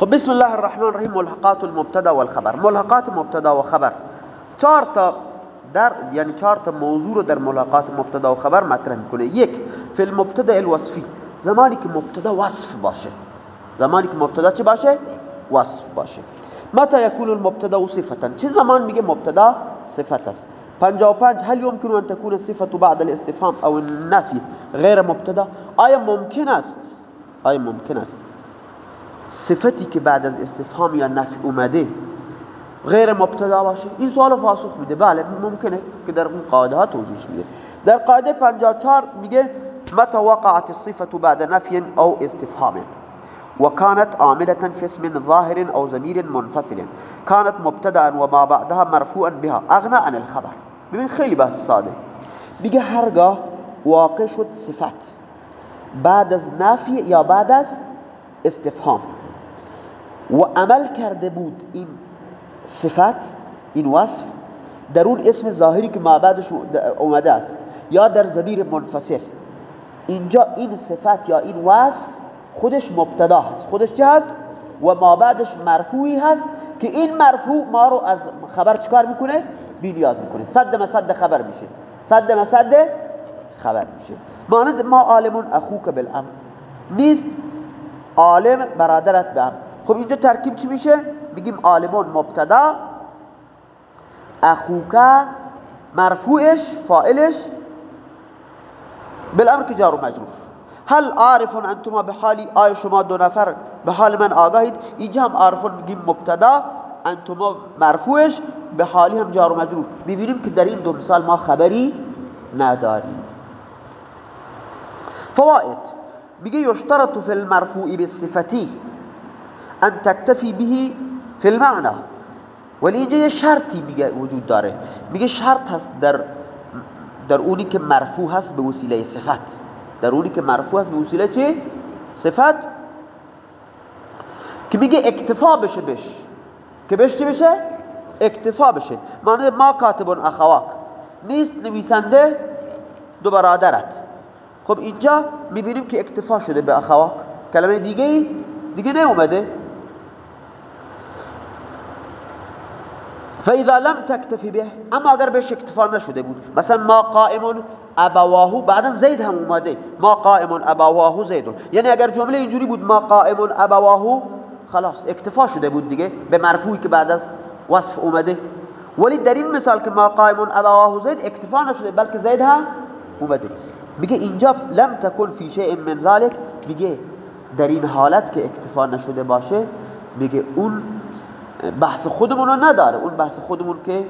خب بسم الله الرحمن الرحیم ملحقات المبتدا والخبر. ملحقات مبتدا و خبر چهار تا در یعنی چهار تا موضوع رو در ملاقات مبتدا و خبر مطرح میکنه. یک فی المبتدا الوصفی. زمانی که مبتدا وصف باشه. زمانی که مبتدا چه باشه؟ وصف باشه. متى يكون المبتدا صفتا؟ چه زمان میگه مبتدا صفت است؟ 55 هل يمكن ان تكون الصفه بعد الاستفهام أو النفي غیر مبتدا؟ آیا ممکن است؟ آیا ممکن است؟ صفتی که بعد از استفهام یا نفی اومده غیر مبتدا باشه این سوال پاسخ میده. بله ممکنه که در اون قاعده ها توضیح میده. در قاعده 54 میگه متى وقعت الصفه بعد نفی او استفهام؟ وكانت عاملة في اسم ظاهر أو ضمير منفصل. كانت مبتدا وما بعدها مرفوعا بها. أغنى عن الخبر. ببین خیلی بحث ساده. میگه هرگاه واقع شد صفت بعد از نفی یا بعد از استفهام. و عمل کرده بود این صفت این وصف در اون اسم ظاهری که ما بعدش اومده است یا در ضمیر منفصل. اینجا این صفت یا این وصف خودش مبتدا هست. خودش چه هست؟ و ما بعدش مرفوعی هست که این مرفوع ما رو از خبر چکار می‌کنه؟ بی نیاز می‌کنه. صد مسد خبر میشه. صد مسد خبر میشه. مانند ما عالمون اخوک بالامر نیست. عالم برادرت به خب اینجا ترکیب چی میشه؟ میگیم عالمون مبتدا اخوکا مرفوعش فائلش بالامر که جار و مجرور. هل عارفون انتما به حالی آیا شما دو نفر به حال من آگاهید؟ اینجا هم عارفون میگیم مبتدا انتما مرفوعش به حالی هم جار و مجرور. می‌بینیم که در این دو مثال ما خبری نداریم. فوائد. میگه یشترط فی المرفوع بالصفتی. ان تکتفی به فی المعنى. ولی اینجا یه شرطی میگه وجود داره. میگه شرط هست در در اونی که مرفوع هست به وسیله صفت. در اونی که مرفوع هست به وسیله چه؟ صفت. که میگه اکتفا بشه بش که بش چی بشه؟ اکتفا بشه. معنی ما کاتبون اخواک. نیست نویسنده دو برادرت. خب اینجا می‌بینیم که اکتفا شده به اخواک. کلمه دیگه دیگه نیومده. فاذا لم تكتفي به اما اگر بهش اکتفا نشده بود مثلا ما قائم ابواهو بعدا زید هم اومده ما قائم ابواهو زید. یعنی اگر جمله اینجوری بود ما قائم ابواهو خلاص اکتفا شده بود دیگه به مرفوعی که بعد از وصف اومده. ولی در این مثال که ما قائم ابواهو زید اکتفا نشده بلکه زید هم اومده. میگه اینجا لم تکن فی شیء من ذلك میگه در این حالت که اکتفا نشده باشه میگه اون بحث خودمون رو نداره. اون بحث خودمون که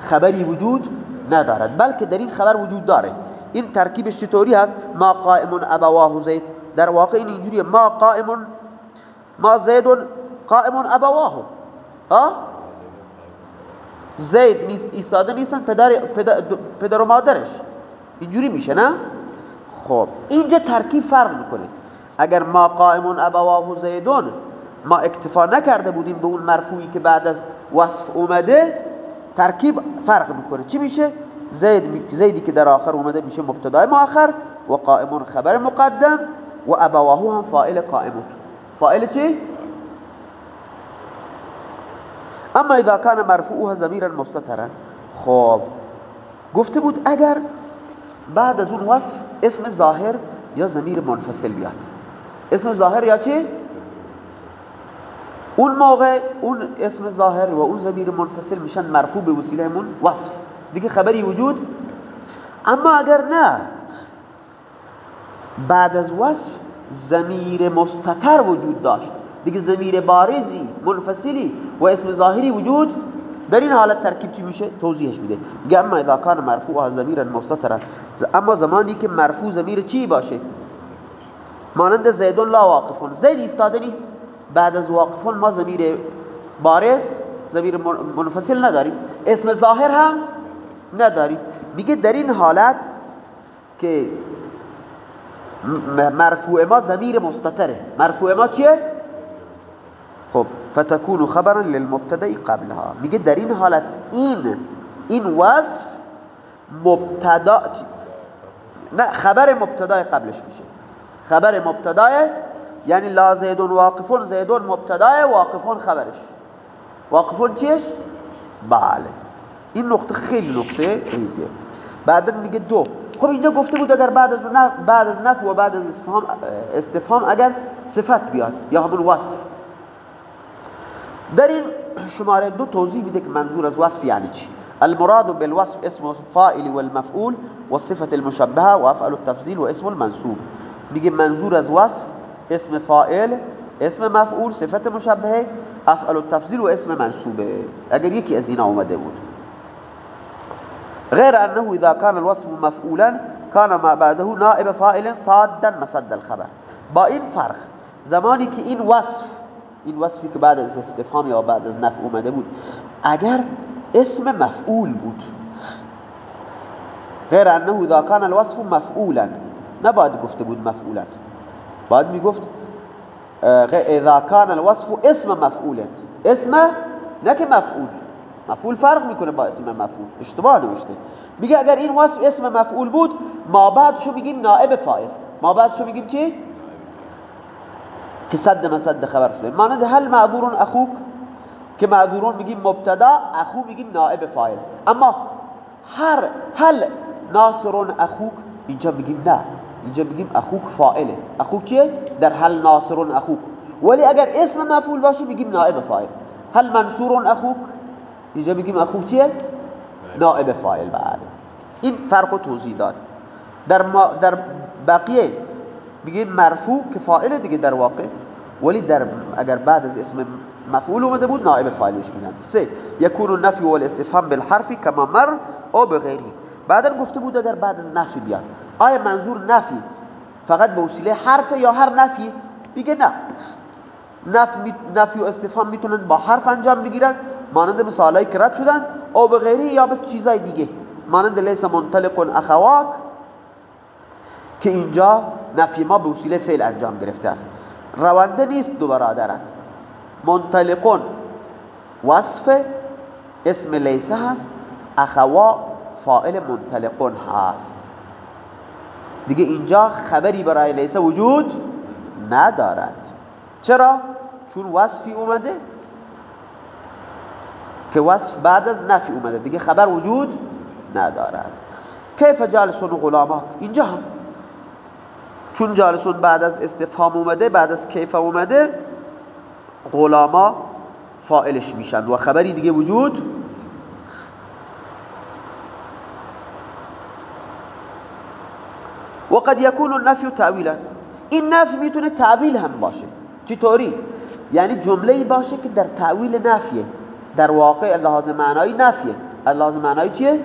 خبری وجود ندارد. بلکه در این خبر وجود داره. این ترکیبش چطوری هست؟ ما قائم ابواه زید. در واقع این اینجوریه. ما قائم ما زید قائم ابواه. ها؟ زید نیست ایستاده نیستن پدر, پدر و مادرش. اینجوری میشه نه؟ خب اینجا ترکیب فرق می‌کنه. اگر ما قائم ابواه زیدون ما اکتفا نکرده بودیم به اون مرفوعی که بعد از وصف اومده ترکیب فرق می‌کنه. چی میشه؟ زید زیدی که در آخر اومده میشه مبتدای مؤخر و قائمون خبر مقدم و ابواهو هم فائل قائمون. فائل چی؟ اما اذا كان مرفوعها ضميرا مستترا. خب گفته بود اگر بعد از اون وصف اسم ظاهر یا ضمیر منفصل بیاد. اسم ظاهر یا چی؟ اون موقع اون اسم ظاهر و اون ضمیر منفصل میشن مرفوع به وسیله همون وصف. دیگه خبری وجود اما اگر نه بعد از وصف ضمیر مستتر وجود داشت. دیگه ضمیر بارزی منفصلی و اسم ظاهری وجود در این حالت ترکیب چی میشه؟ توضیحش میده. میگه اما اذا کان مرفوع ضمیر مستتر اما زمانی که مرفوع ضمیر چی باشه؟ مانند زیدون لا واقفون. زید ایستاده نیست. بعد از واقفون ما ضمیر بارز ضمیر منفصل نداریم. اسم ظاهر هم نداریم. میگه در این حالت که مرفوع ما ضمیر مستتره. مرفوع ما چیه؟ خب فتكون خبرا للمبتدا قبلها. میگه در این حالت این این وصف مبتدا نه خبر مبتدای قبلش میشه. خبر مبتدای یعنی لا زیدون واقفون زیدون مبتدای واقفون خبرش. واقفون چیش؟ بله. این نقطه خیلی نقطه ریزیه. بعد میگه دو. خب اینجا گفته بود اگر بعد از بعد از نفی و بعد از استفهام استفهام اگر صفت بیاد یا همون وصف. در این شماره دو توضیح میده که منظور از وصف یعنی چی. المراد بالوصف اسم الفاعل والمفعول والصفة المشبهة وافعل التفضيل واسم المنصوب. میگه منظور از وصف اسم فاعل اسم مفعول صفت مشبهه افعل التفضیل و اسم منصوبه. اگر یکی از اینا اومده بود. غير أنه إذا كان الوصف مفعولا كان ما بعده نائب فاعل صادا مسد الخبر. با این فرق زمانی که این وصف این وصفی که بعد از استفهام یا بعد از نفع اومده بود اگر اسم مفعول بود غیر انه اذا كان الوصف مفعولا نباید گفته بود مفعولا. باید می‌گفت اذا كان الوصف اسم مفعول اسم نه که مفعول. مفعول فرق می‌کنه با اسم مفعول. اشتباه نوشته. میگه اگر این وصف اسم مفعول بود ما بعد شو میگیم نائب فاعل. ما بعد شو میگیم چی؟ که صد مسد خبر شده. مانند هل معذورون اخوک؟ که معذورون میگیم مبتدا اخو میگیم نائب فاعل. اما هر هل ناصرون اخوک؟ اینجا میگیم نه. اینجا میگیم اخوک فاعله. اخوک چیه؟ در هل ناصرون اخوک. ولی اگر اسم مفعول باشه میگیم نائب فاعل. هل منصورون اخوک. اینجا میگیم اخوک چیه؟ نائب فاعل. بله. این فرق و توضیح داد. در, در بقیه میگیم مرفوع که فاعل دیگه در واقع. ولی در اگر بعد از اسم مفعول اومده بود نائب فاعلش میگن. سه یکون النفی والاستفهام بالحرف کما مر او بغیری بعدا گفته بود اگر بعد از نفی بیاد. آیا منظور نفی فقط به وسیله حرف یا هر نفی؟ میگه نه. نفی, نفی و استفهام می‌تونن با حرف انجام بگیرن. مانند مثالایی که رد شدن. او به غیری یا به چیزای دیگه. مانند لیس منطلق اخواک که اینجا نفی ما به وسیله فعل انجام گرفته است. رونده نیست دو برادرت. منطلقون وصف اسم لیسه هست. اخوا فائل منطلقون هست. دیگه اینجا خبری برای لیسه وجود ندارد. چرا؟ چون وصفی اومده که وصف بعد از نفی اومده. دیگه خبر وجود ندارد. کیف جالسون غلاماک؟ اینجا هم. چون جالسون بعد از استفهام اومده بعد از کیف اومده غلاما فائلش میشن و خبری دیگه وجود و قد یکون النفی تعویلا این نفی می‌تونه تعویل هم باشه. چطوری؟ یعنی جمله باشه که در تعویل نفیه. در واقع لحاظ معنایی نفیه. لحاظ معنایی چیه؟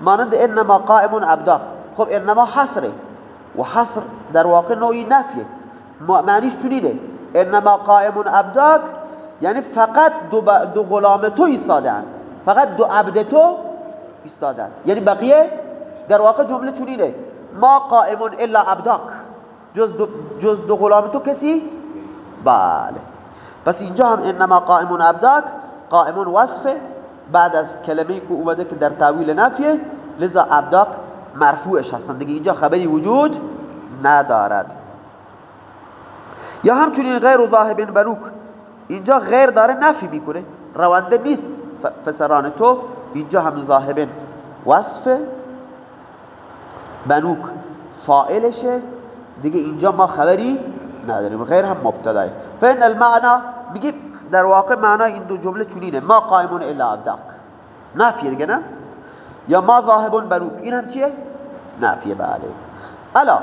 مانند انما قائم عبدا خب انما حصره. و حصر در واقع نوعی نفیه. معنیش چونینه انما قائم عبداک یعنی فقط دو, دو غلام تو ایستادند فقط دو عبد تو ایستادند یعنی بقیه در واقع جمله چونینه ما قائم الا عبداک جز دو, جز دو غلام تو کسی؟ بله. پس اینجا هم انما قائم عبداک قائم وصفه. بعد از کلمه که اومده که در تعویل نفیه لذا عبداک مرفوعش هستن. دیگه اینجا خبری وجود ندارد. یا همچنین غیر و ذاهب بنوک. اینجا غیر داره نفی می‌کنه. رونده نیست. فسران تو اینجا هم ذاهب وصف بنوک. فائلشه. دیگه اینجا ما خبری نداریم. غیر هم مبتدای. فین المعنی میگه در واقع معنی این دو جمله چونینه ما قائمون الا عبدک. نفیه دیگه نه؟ یا ما ذاهبون بنوک. این هم چیه؟ نافية بله. ألا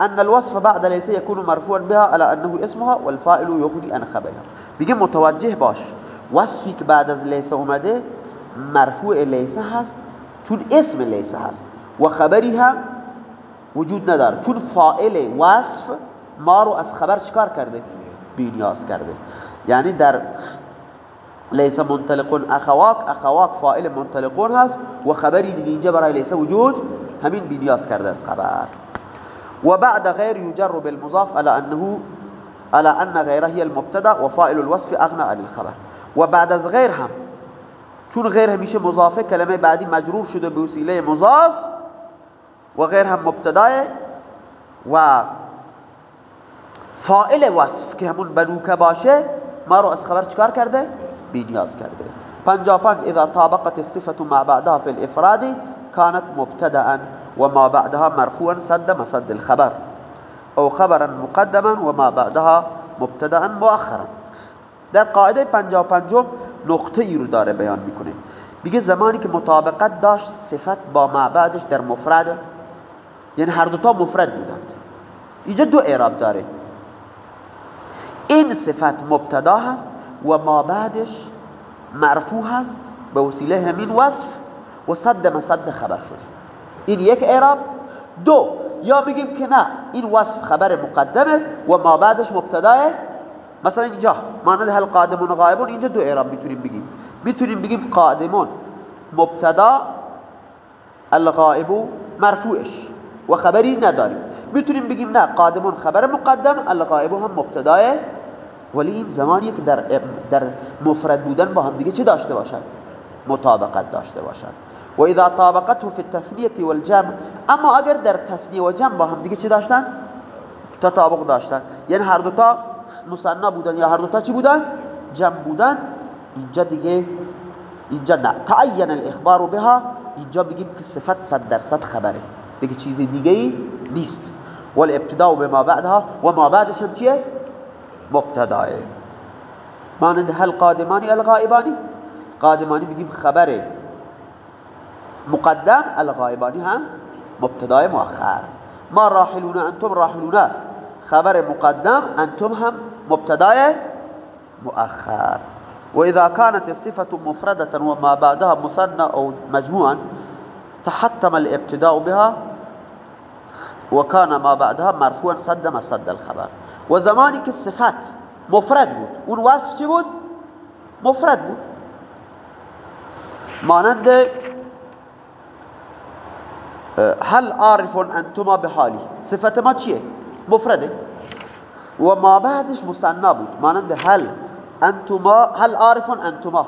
أن الوصف بعد ليس يكون مرفوعا بها على أنه اسمها والفائل يغني عن خبرها. بيجي متوجه باش. وصفی که بعد از لیسه اومده مرفوع لیسه هست چون اسم لیسه هست. و خبری هم وجود نداره چون فائل وصف ما رو از خبر چکار کرده؟ بینیاز کرده. یعنی در لیس منطلقون اخواک اخواک فائل منطلقون هست و خبری دیگه اینجا برای لیسه وجود همین بینیاز کرده از خبر. و بعد غیر یجر بالمضاف على انه على ان غیره هي المبتدا و فائل الوصف اغنى عن الخبر. و بعد از غیر هم چون غیر همیشه مضافه کلمه بعدی مجرور شده به وسیله مضاف و غیر هم مبتدای و فائل وصف که همون بنوکه باشه ما رو از خبر چکار کرده؟ بینیاز کرده. پنجا پنج اذا طابقت الصفة ما بعدها في الافراد كانت مبتدأ وما بعدها مرفوعا صد مسد الخبر. او خبرا مقدما وما بعدها مبتدأ مؤخرا. در قاعده پنجا پنجم نقطه ای رو داره بیان می‌کنه. بگه زمانی که مطابقت داشت صفت با ما بعدش در مفرد یعنی هر دوتا مفرد بودند. اینجا دو اعراب داره. این صفت مبتدا هست و ما بعدش مرفوع هست. به وسیله همین وصف و صد مصد خبر شده. این یک اعراب. دو یا بگیم که نه این وصف خبر مقدمه و ما بعدش مبتداه. مثلا اینجا مانند هل قادمون غایبون اینجا دو اعراب می‌تونیم بگیم. می‌تونیم بگیم قادمون مبتدا الغائب مرفوعش. و خبری نداریم. می‌تونیم بگیم نه قادمون خبر مقدم الغائب هم مبتداه ولی این زمانی که در, در مفرد بودن با هم دیگه چه داشته باشد؟ مطابقت داشته باشد. و اذا طابقته في التثنیه والجمع اما اگر در تثنیه و جمع با هم دیگه چه داشتن؟ تطابق داشتن. یعنی هر دوتا مصنع بودن یا هر دوتا چی بودن؟ جمع بودن. اینجا دیگه اینجا نه. تعین الاخبار بها. اینجا میگیم که صفت صد درصد خبره. دیگه چیزی دیگه ای نیست. والابتداء بما بعدها و ما بعدش هم چیه؟ مبتداه مانند هل قادمانی الغائبانی قادمانی بگیم خبر مقدم الغائبانی هم مبتدای مؤخر. ما راحلون أنتم راحلون. خبر مقدم أنتم هم مبتدای مؤخر. وإذا كانت الصفة مفردة وما بعدها مثنى أو مجموعا تحتم الابتداء بها وكان ما بعدها مرفوعا صد ما صد الخبر. وزمانك الصفات مفرد بود. اون وصف چی بود؟ مفرد بود. مانند هل عارف انتما بحالی صفت ما چیه؟ مفرده. و ما بعدش مصنع بود. مانند هل انتما هل عارف انتما.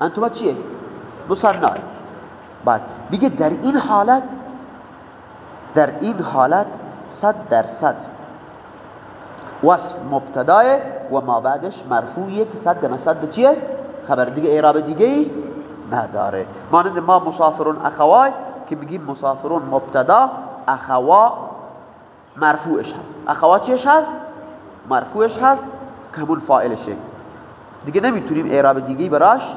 انتما چیه؟ مصنع بعد بگه در این حالت در این حالت صد در صد وصف مبتدای و ما بعدش مرفوعیه که صد مصد چیه؟ خبر دیگه اعراب دیگه نداره. مانند ما مسافرون اخوای که میگیم مسافرون مبتدا اخوا مرفوعش هست. اخوا چیش هست؟ مرفوعش هست. که همون فائلشه دیگه نمی‌تونیم اعراب دیگه براش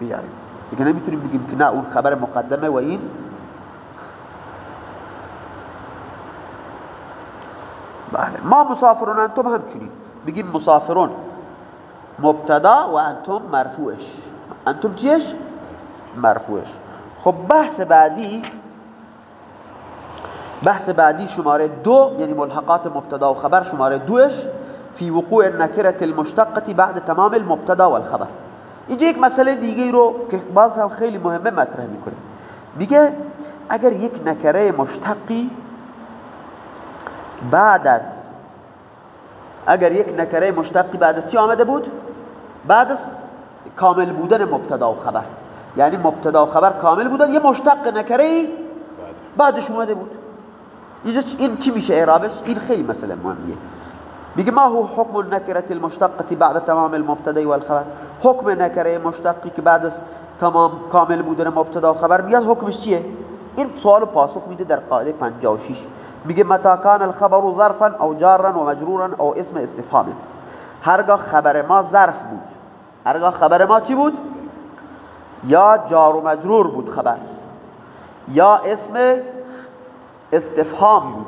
بیاریم. دیگه نمی‌تونیم بگیم که نه اون خبر مقدمه و این بله. ما مسافرون انتم همچنین. بگیم مسافرون. مبتدا و انتم مرفوعش. انتم چیش؟ مرفوعش. خب بحث بعدی بحث بعدی شماره دو یعنی ملحقات مبتدا و خبر شماره دوش فی وقوع النکره المشتقه بعد تمام المبتدا والخبر. اینجا یک مسئله دیگه رو که باز هم خیلی مهمه مطرح می‌کنه میگه اگر یک نکره مشتقی بعد از اگر یک نکره مشتقی بعد از چی آمده بود؟ بعد از کامل بودن مبتدا و خبر. یعنی مبتدا و خبر کامل بودن یه مشتق نکره بعدش اومده بود. اینجا این چی میشه اعرابش؟ این خیلی مسئله مهمیه. میگه ما هو حکم النکره المشتقه بعد تمام المبتدا والخبر. حکم نکره مشتقی که بعد از تمام کامل بودن مبتدا و خبر میاد حکمش چیه؟ این سوال پاسخ میده در قاعده 56 میگه متا کان الخبر ظرفا او جارا و مجرورا او اسم استفهام هرگاه خبر ما ظرف بود. هرگاه خبر ما چی بود؟ یا جار و مجرور بود خبر. یا اسم استفهام بود.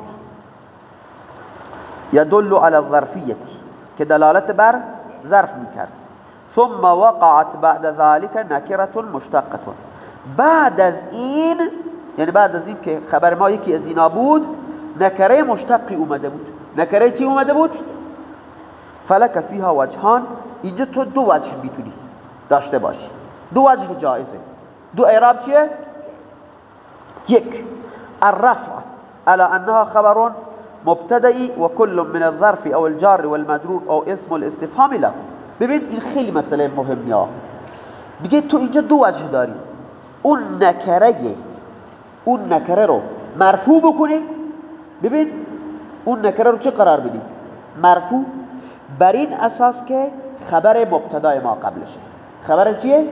یدل على الظرفیتی که دلالت بر ظرف می‌کرد. ثم وقعت بعد ذلك نکره مشتقه بعد از این یعنی بعد از این که خبر ما یکی از اینا بود نکره مشتقی اومده بود. نکره چی اومده بود؟ فلک فیها وجهان. اینجا تو دو وجه می‌تونی داشته باشی. دو وجه جایزه. دو اعراب چیه؟ یک. الرفع على انها خبر مبتدئی و كل من الظرف او الجار والمجرور او اسم الاستفهام له. ببین این خیلی مسئله مهمیه میگه تو اینجا دو وجه داری. اون نکره اون نکره رو مرفوع بکنی ببین اون نکره رو چه قرار بدی؟ مرفوع. بر این اساس که خبر مبتدای ما قبلشه خبر چیه؟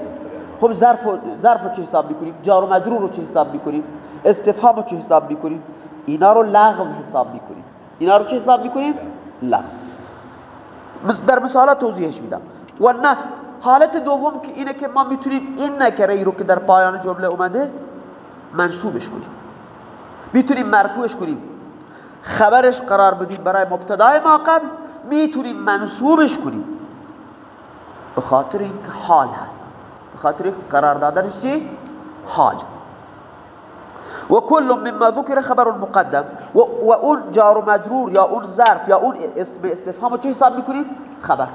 خب ظرف ظرف چه حساب می‌کنیم؟ جار و مجرور رو چه حساب می‌کنیم؟ استفهام رو چه حساب می‌کنیم؟ اینا رو لغو حساب می‌کنیم. اینا رو چه حساب می‌کنیم؟ لغو. در مثالات توضیحش میدم. و نصب. حالت دوم که اینه که ما می‌تونیم این نکره ای رو که در پایان جمله اومده منصوبش کنیم. می‌تونیم مرفوعش کنیم. خبرش قرار بدیم برای مبتدای ما قبل می‌تونیم منصوبش کنیم به خاطر اینکه حال هست به خاطر قرار دادنش چی؟ حال و کل مما ذکر خبر مقدم و, و اون جار و مجرور یا اون ظرف یا اون اسم استفهام چه حساب می‌کنیم؟ خبر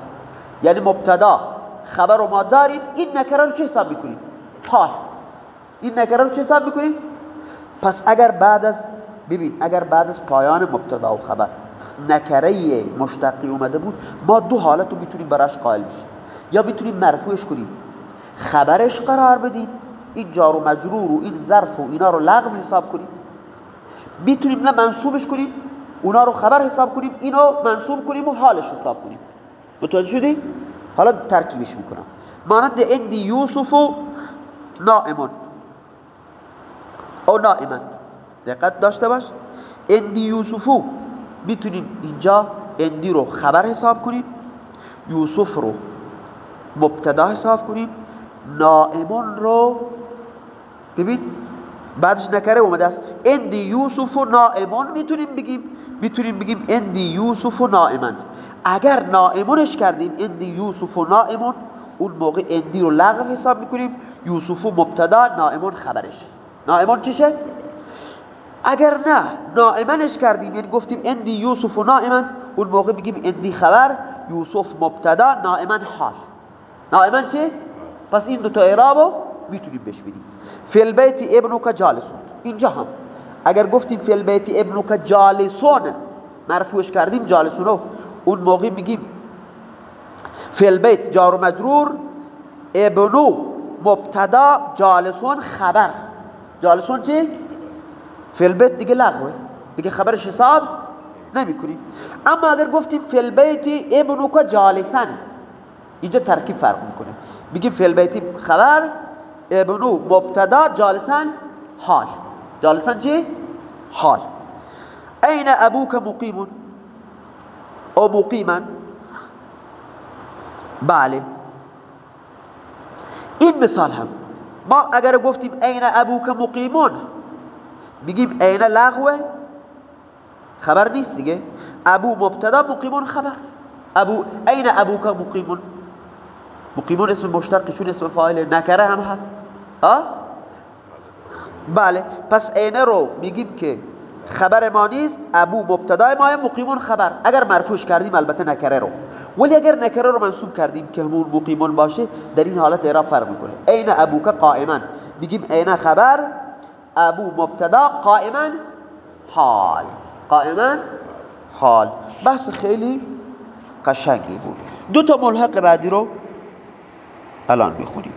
یعنی مبتدا خبر رو ما داریم این نکره رو چه حساب می‌کنیم؟ حال این نکره رو چه حساب می‌کنیم؟ پس اگر بعد از ببین اگر بعد از پایان مبتدا و خبر نکره مشتقی اومده بود ما دو حالت رو می‌تونیم براش قائل بشیم. یا می‌تونیم مرفوعش کنیم خبرش قرار بدیم این جار و مجرور و این ظرف و اینا رو لغو حساب کنیم. می‌تونیم نه منصوبش کنیم اونا رو خبر حساب کنیم اینو منصوب کنیم و حالش حساب کنیم. متوجه شدی؟ حالا ترکیبش می‌کنم. مانند اندی یوسف و نائمون او نائمن دقت داشته باش. اندی یوسفو می‌تونیم اینجا اندی رو خبر حساب کنیم یوسف رو مبتدا حساب کنیم نائمون رو ببین بعدش نکره اومده است. اندی یوسف و نائمون می‌تونیم بگیم. می‌تونیم بگیم اندی یوسف و اگر نائمونش کردیم اندی یوسف و نائمون اون موقع اندی رو لغو حساب می‌کنیم. یوسف و مبتدا نائمون خبرشه. نائمون چیشه؟ اگر نه نائمنش کردیم. یعنی گفتیم اندی یوسف و نائمن. اون موقع بگیم اندی خبر یوسف مبتدا نائمن حال. نائمن چه؟ پس این دو تا اعرابو می‌تونیم بهش بدیم. فی البیت ابنک جالسون. اینجا هم. اگر گفتیم فی البیت ابنک جالسون مرفوعش کردیم جالسونو اون موقع میگیم فی البیت جار و مجرور ابنُ مبتدا جالسٌ خبر. جالسٌ چی؟ فی البیت دیگه لغوه دیگه خبرش حساب نمیاد اما اگر گفتیم فی البیت ابنک جالساً اینجا ترکیب فرق می‌کنه. بگیم فی البیت خبر ابنُ مبتدا جالساً حال. جالساً چی؟ حال. این ابوک مقیمون او مقیما. بله. این مثال هم. ما اگر گفتیم این ابوک مقیمون بگیم این لغوه. خبر نیست دیگه. ابو مبتدا مقیمون خبر. ابو این ابوک مقیمون. مقیمون اسم مشتق چون اسم فاعل نکره هم هست. ها؟ بله. پس اینه رو میگیم که خبر ما نیست. ابو مبتدای ما مقیمون خبر. اگر مرفوش کردیم البته نکره رو. ولی اگر نکره رو منصوب کردیم که همون مقیمون باشه در این حالت اعراب فرق می‌کنه. این ابوک قائما. میگیم این خبر. ابو مبتدا قائما حال. قائما حال. بحث خیلی قشنگی بود. دو تا ملحق بعدی رو الان بخونیم